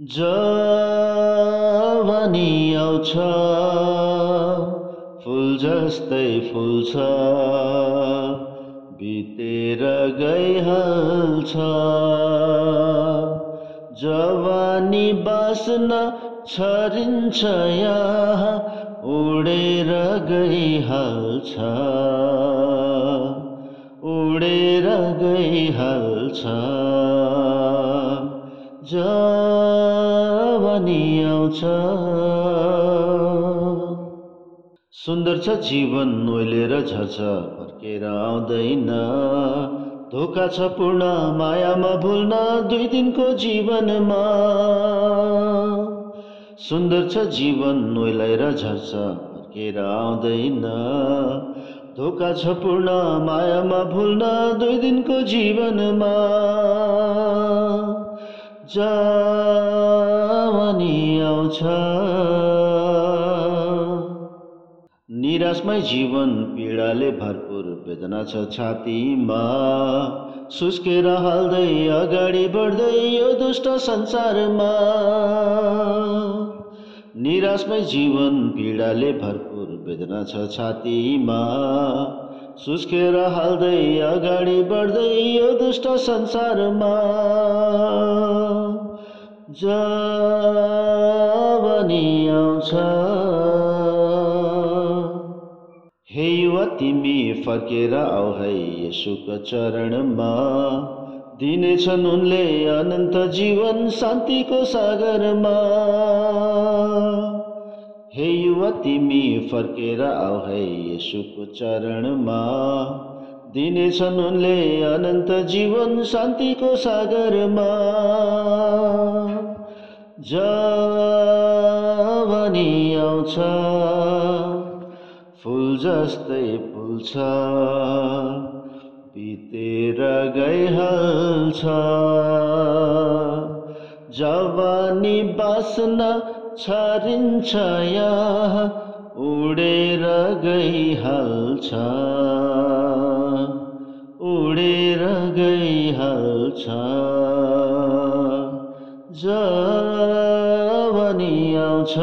जवानी आउँछ फुल जस्तै फुल्छ बितेर गइहाल्छ। जवानी बाँच्न छरिन्छ यहाँ उडेर गइहाल्छ उडेर गइहाल्छ। जवानी आउँछ सुन्दर छ जीवन नोइलेर झर्छ फर्केर आउँदैन। धोका छ पूर्ण मायामा भुल्न दुई दिनको जीवनमा। सुन्दर छ जीवन नोइलाएर झर्छ फर्केर आउँदैन। धोका छ पूर्ण मायामा भुल्न दुई दिनको जीवनमा। जवानी आउँछ निराशमै जीवन पीडाले भरपुर वेदना छ छातीमा। सुस्केर हाल्दै अगाडि बढ्दै यो दुष्ट संसारमा। निराशमै जीवन पीडाले भरपुर वेदना छ छातीमा। सुस्केर हाल्दै अगाडि बढ्दै यो दुष्ट संसारमा। जवानी आउँछ हे युवा तिमी फर्केर आऊ है यसुको चरणमा। दिनेछन् उनले अनन्त जीवन शान्तिको सागरमा। हे युवा तिमी फर्केर आऊ है यसुको चरणमा। दिनेछन् उनले अनन्त जीवन शान्तिको सागरमा जवानी आउँछ फुल जस्तै फुल्छ बितेर गइहाल्छ। जवानी बाँच्न छरिन्छ यहाँ उडेर गइहाल्छ। उडेर गइहाल्छ। जवानी आउँछ